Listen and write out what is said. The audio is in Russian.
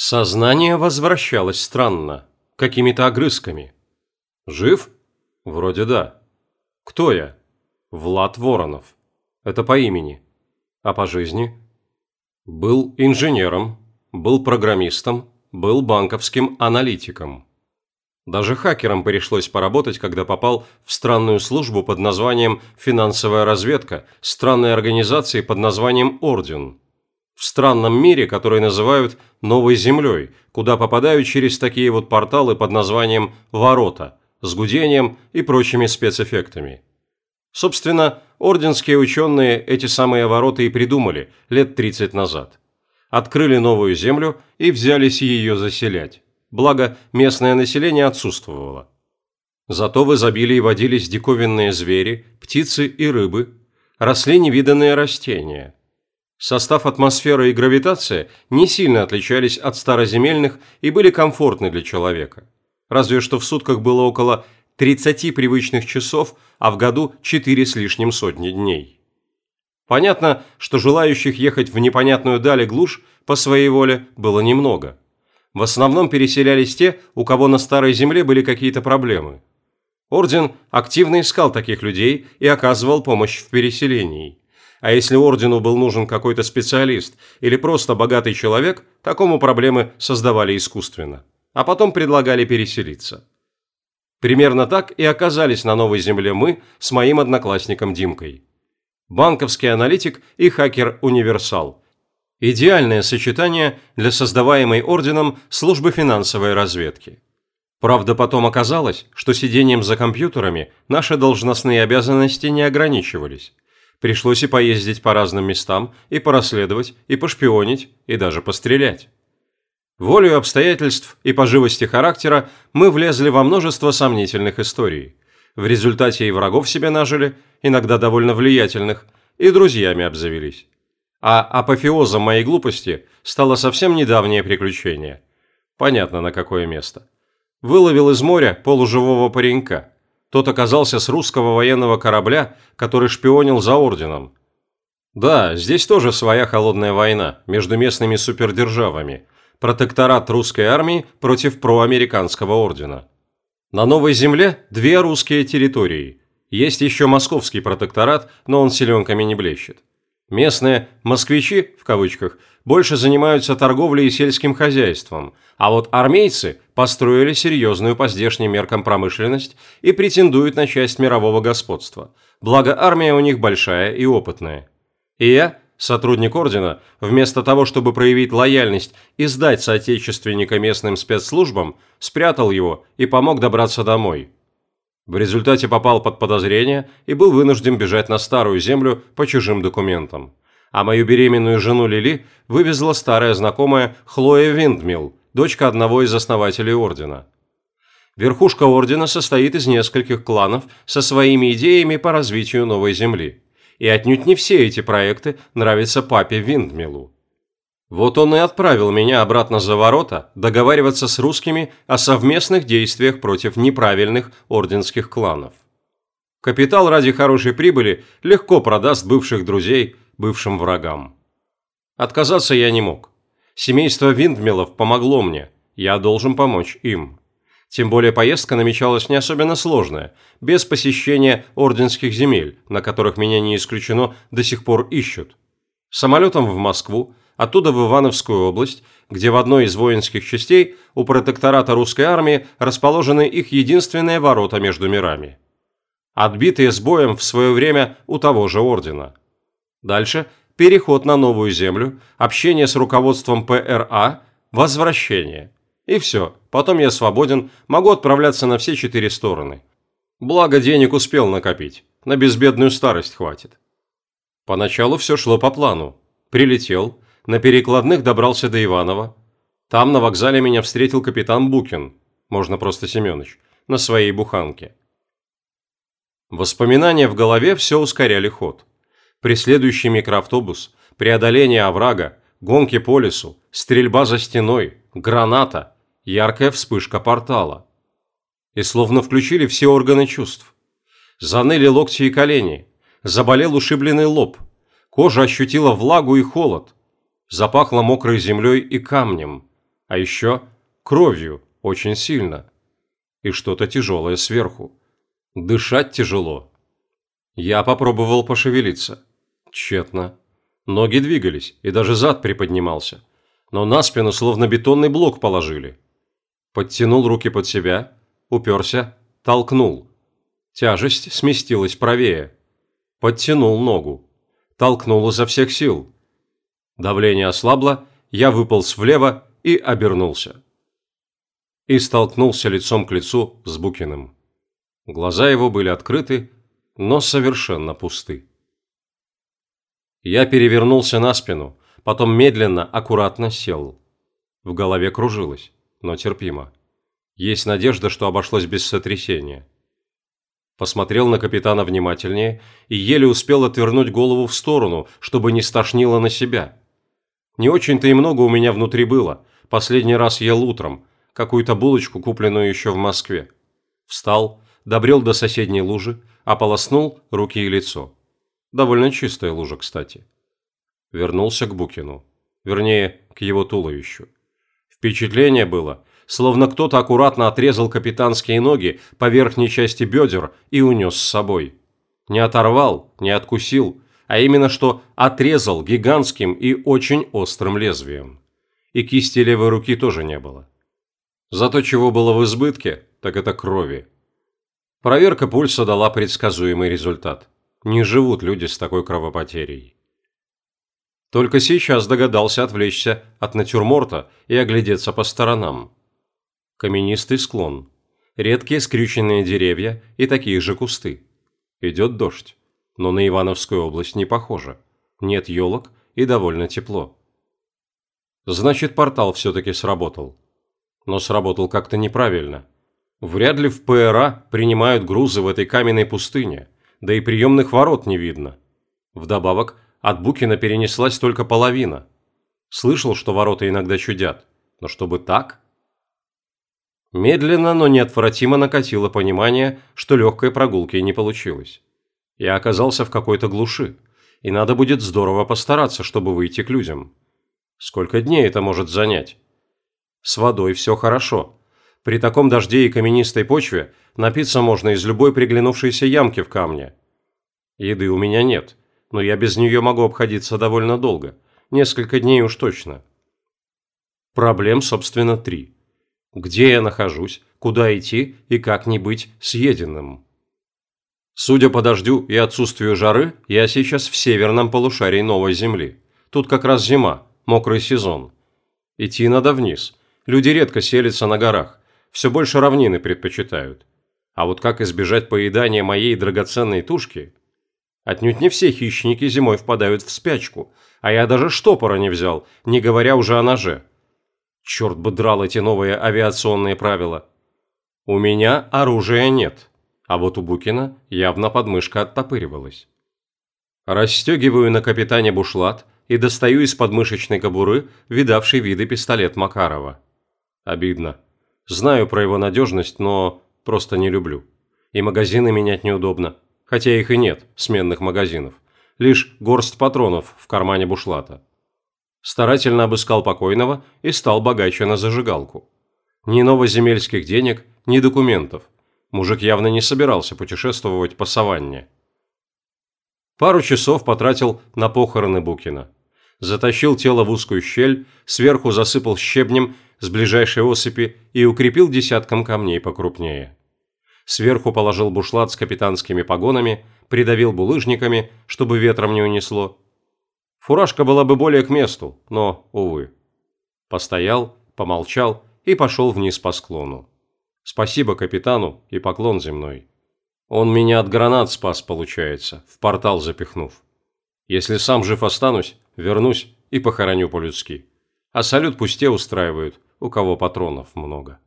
Сознание возвращалось странно, какими-то огрызками. Жив? Вроде да. Кто я? Влад Воронов. Это по имени. А по жизни? Был инженером, был программистом, был банковским аналитиком. Даже хакером пришлось поработать, когда попал в странную службу под названием «Финансовая разведка» странной организации под названием «Орден». В странном мире, который называют «Новой Землей», куда попадают через такие вот порталы под названием «Ворота», с гудением и прочими спецэффектами. Собственно, орденские ученые эти самые ворота и придумали лет 30 назад. Открыли новую землю и взялись ее заселять благо местное население отсутствовало. Зато в изобилии водились диковинные звери, птицы и рыбы, росли невиданные растения. Состав атмосферы и гравитация не сильно отличались от староземельных и были комфортны для человека. Разве что в сутках было около 30 привычных часов, а в году 4 с лишним сотни дней. Понятно, что желающих ехать в непонятную даль и глушь по своей воле было немного – в основном переселялись те, у кого на Старой Земле были какие-то проблемы. Орден активно искал таких людей и оказывал помощь в переселении. А если ордену был нужен какой-то специалист или просто богатый человек, такому проблемы создавали искусственно, а потом предлагали переселиться. Примерно так и оказались на новой земле мы с моим одноклассником Димкой. Банковский аналитик и хакер-универсал – Идеальное сочетание для создаваемой орденом службы финансовой разведки. Правда, потом оказалось, что сидением за компьютерами наши должностные обязанности не ограничивались. Пришлось и поездить по разным местам, и порасследовать, и пошпионить, и даже пострелять. Волею обстоятельств и по живости характера мы влезли во множество сомнительных историй. В результате и врагов себе нажили, иногда довольно влиятельных, и друзьями обзавелись. А апофеозом моей глупости стало совсем недавнее приключение. Понятно, на какое место. Выловил из моря полуживого паренька. Тот оказался с русского военного корабля, который шпионил за орденом. Да, здесь тоже своя холодная война между местными супердержавами. Протекторат русской армии против проамериканского ордена. На Новой Земле две русские территории. Есть еще московский протекторат, но он силенками не блещет. Местные «москвичи» в кавычках больше занимаются торговлей и сельским хозяйством, а вот армейцы построили серьезную по здешним меркам промышленность и претендуют на часть мирового господства, благо армия у них большая и опытная. И я, сотрудник ордена, вместо того, чтобы проявить лояльность и сдать соотечественника местным спецслужбам, спрятал его и помог добраться домой – в результате попал под подозрение и был вынужден бежать на старую землю по чужим документам. А мою беременную жену Лили вывезла старая знакомая Хлоя Виндмилл, дочка одного из основателей ордена. Верхушка ордена состоит из нескольких кланов со своими идеями по развитию новой земли. И отнюдь не все эти проекты нравятся папе Виндмиллу. Вот он и отправил меня обратно за ворота договариваться с русскими о совместных действиях против неправильных орденских кланов. Капитал ради хорошей прибыли легко продаст бывших друзей бывшим врагам. Отказаться я не мог. Семейство Виндмилов помогло мне, я должен помочь им. Тем более поездка намечалась не особенно сложная, без посещения орденских земель, на которых меня не исключено до сих пор ищут. Самолетом в Москву, оттуда в Ивановскую область, где в одной из воинских частей у протектората русской армии расположены их единственные ворота между мирами. Отбитые с боем в свое время у того же ордена. Дальше переход на новую землю, общение с руководством ПРА, возвращение. И все, потом я свободен, могу отправляться на все четыре стороны. Благо денег успел накопить, на безбедную старость хватит. Поначалу все шло по плану. Прилетел, на перекладных добрался до Иванова. Там на вокзале меня встретил капитан Букин, можно просто Семёныч, на своей буханке. Воспоминания в голове все ускоряли ход. Преследующий микроавтобус, преодоление оврага, гонки по лесу, стрельба за стеной, граната, яркая вспышка портала. И словно включили все органы чувств. Заныли локти и колени, заболел ушибленный лоб, кожа ощутила влагу и холод, запахло мокрой землей и камнем. А еще кровью, очень сильно. И что-то тяжелое сверху. Дышать тяжело. Я попробовал пошевелиться. Тщетно. Ноги двигались, и даже зад приподнимался. Но на спину словно бетонный блок положили. Подтянул руки под себя, уперся, толкнул. Тяжесть сместилась правее. Подтянул ногу. Толкнул изо всех сил. Давление ослабло, я выполз влево и обернулся. И столкнулся лицом к лицу с Букиным. Глаза его были открыты, но совершенно пусты. Я перевернулся на спину, потом медленно, аккуратно сел. В голове кружилось, но терпимо. Есть надежда, что обошлось без сотрясения. Посмотрел на капитана внимательнее и еле успел отвернуть голову в сторону, чтобы не стошнило на себя. Не очень-то и много у меня внутри было. Последний раз ел утром, какую-то булочку, купленную еще в Москве. Встал, добрел до соседней лужи, ополоснул руки и лицо. Довольно чистая лужа, кстати. Вернулся к Букину. Вернее, к его туловищу. Впечатление было, словно кто-то аккуратно отрезал капитанские ноги по верхней части бедер и унес с собой. Не оторвал, не откусил, а именно что отрезал гигантским и очень острым лезвием. И кисти левой руки тоже не было. Зато чего было в избытке, так это крови. Проверка пульса дала предсказуемый результат. Не живут люди с такой кровопотерей. Только сейчас догадался отвлечься от натюрморта и оглядеться по сторонам. Каменистый склон, редкие скрюченные деревья и такие же кусты. Идет дождь, но на Ивановскую область не похоже. Нет елок и довольно тепло. Значит, портал все-таки сработал. Но сработал как-то неправильно. Вряд ли в ПРА принимают грузы в этой каменной пустыне, да и приемных ворот не видно. Вдобавок, от Букина перенеслась только половина. Слышал, что ворота иногда чудят, но чтобы так? Медленно, но неотвратимо накатило понимание, что легкой прогулки не получилось. Я оказался в какой-то глуши, и надо будет здорово постараться, чтобы выйти к людям. Сколько дней это может занять? С водой все хорошо, при таком дожде и каменистой почве напиться можно из любой приглянувшейся ямки в камне. Еды у меня нет, но я без нее могу обходиться довольно долго. Несколько дней уж точно. Проблем, собственно, три. Где я нахожусь, куда идти и как не быть съеденным. Судя по дождю и отсутствию жары, я сейчас в северном полушарии Новой Земли. Тут как раз зима, мокрый сезон. Идти надо вниз. Люди редко селятся на горах все больше равнины предпочитают. А вот как избежать поедания моей драгоценной тушки? Отнюдь не все хищники зимой впадают в спячку, а я даже штопора не взял, не говоря уже о ноже. Черт бы драл эти новые авиационные правила. У меня оружия нет, а вот у Букина явно подмышка оттопыривалась. Расстегиваю на капитане бушлат и достаю из подмышечной кобуры видавший виды пистолет Макарова. Обидно. Знаю про его надежность, но просто не люблю. И магазины менять неудобно. Хотя их и нет, сменных магазинов. Лишь горсть патронов в кармане бушлата. Старательно обыскал покойного и стал богаче на зажигалку. Ни новоземельских денег, ни документов. Мужик явно не собирался путешествовать по саванне. Пару часов потратил на похороны Букина. Затащил тело в узкую щель, сверху засыпал щебнем с ближайшей осыпи и укрепил десятком камней покрупнее. Сверху положил бушлат с капитанскими погонами, придавил булыжниками, чтобы ветром не унесло. Фуражка была бы более к месту, но, увы. Постоял, помолчал и пошел вниз по склону. Спасибо капитану и поклон земной. Он меня от гранат спас, получается, в портал запихнув. Если сам жив останусь, вернусь и похороню по-людски. А салют пусть те устраивают, у кого патронов много.